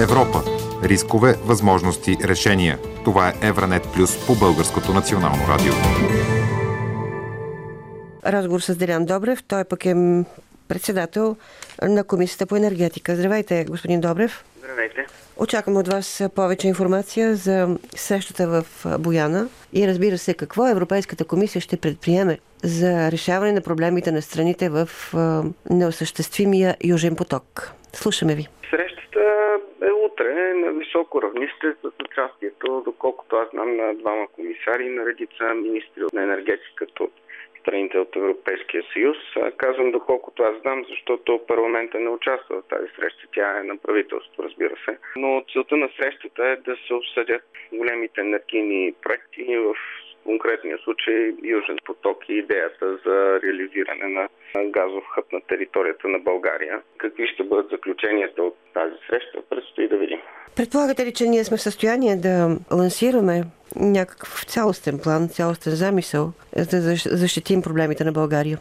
Европа. Рискове, възможности, решения. Това е Евранет Плюс по Българското национално радио. Разговор с Делян Добрев. Той пък е председател на Комисията по енергетика. Здравейте, господин Добрев. Здравейте. Очаквам от вас повече информация за срещата в Бояна и разбира се какво Европейската комисия ще предприеме за решаване на проблемите на страните в неосъществимия Южен поток. Слушаме ви. Срещата е утре на високо равнище с участието, доколкото аз знам, на двама комисари на редица министри на енергетиката от страните от Европейския съюз. Казвам доколкото аз знам, защото парламента не участва в тази среща. Тя е на правителство, разбира се. Но целта на срещата е да се обсъдят големите енергийни проекти в конкретния случай Южен поток и идеята за реализиране на газов хъб на територията на България. Какви ще бъдат заключенията от тази среща, предстои да видим. Предполагате ли, че ние сме в състояние да лансираме някакъв цялостен план, цялостен замисъл, за да защитим проблемите на България?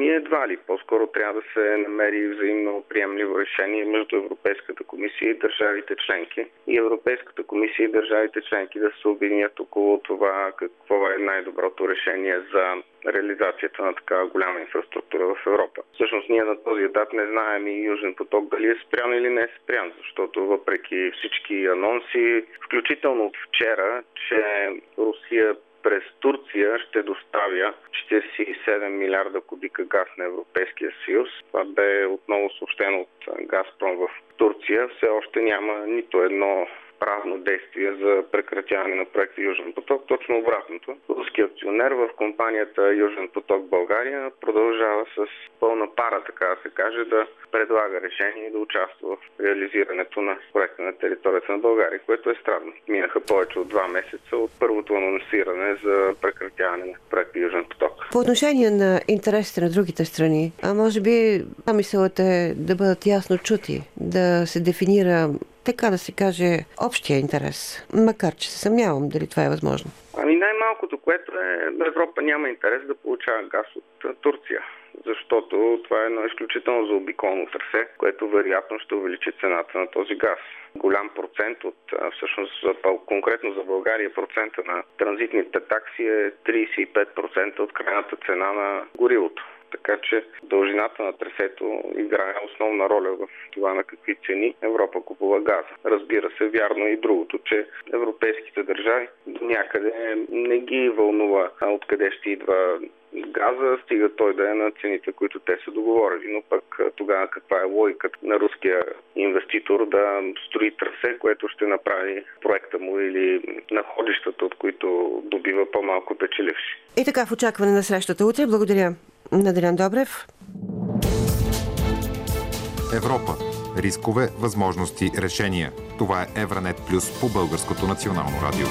Сами едва ли. По-скоро трябва да се намери взаимно приемливо решение между Европейската комисия и държавите членки. И Европейската комисия и държавите членки да се объединят около това какво е най-доброто решение за реализацията на такава голяма инфраструктура в Европа. Всъщност ние на този етап не знаем и Южен поток дали е спрян или не е спрян, защото въпреки всички анонси, включително от вчера, че Русия през Турция ще доставя 47 милиарда кубика газ на Европейския съюз. Това бе отново съобщено от Газпром в Турция. Все още няма нито едно правно действие за прекратяване на проекта Южен поток. Точно обратното. Руски акционер в компанията Южен поток България продължава с пълна пара, така да се каже, да предлага решение и да участва в реализирането на проекта на територията на България, което е странно. Минаха повече от два месеца от първото анонсиране за прекратяване на проекта Южен поток. По отношение на интересите на другите страни, а може би мисълът е да бъдат ясно чути, да се дефинира така да се каже, общия интерес. Макар, че се съмнявам дали това е възможно. Ами най-малкото, което е, Европа няма интерес да получава газ от Турция защото това е едно изключително заобиколно трасе, което вероятно ще увеличи цената на този газ. Голям процент от, всъщност конкретно за България, процента на транзитните такси е 35% от крайната цена на горивото. Така че дължината на трасето играе основна роля в това на какви цени Европа купува газа. Разбира се, вярно е и другото, че европейските държави някъде не ги вълнува откъде ще идва газа, стига той да е на цените, които те са договорили. Но пък тогава каква е логиката на руския инвеститор да строи трасе, което ще направи проекта му или находищата, от които добива по-малко печеливши. И така в очакване на срещата утре. Благодаря на Добрев. Европа. Рискове, възможности, решения. Това е Евранет Плюс по Българското национално радио.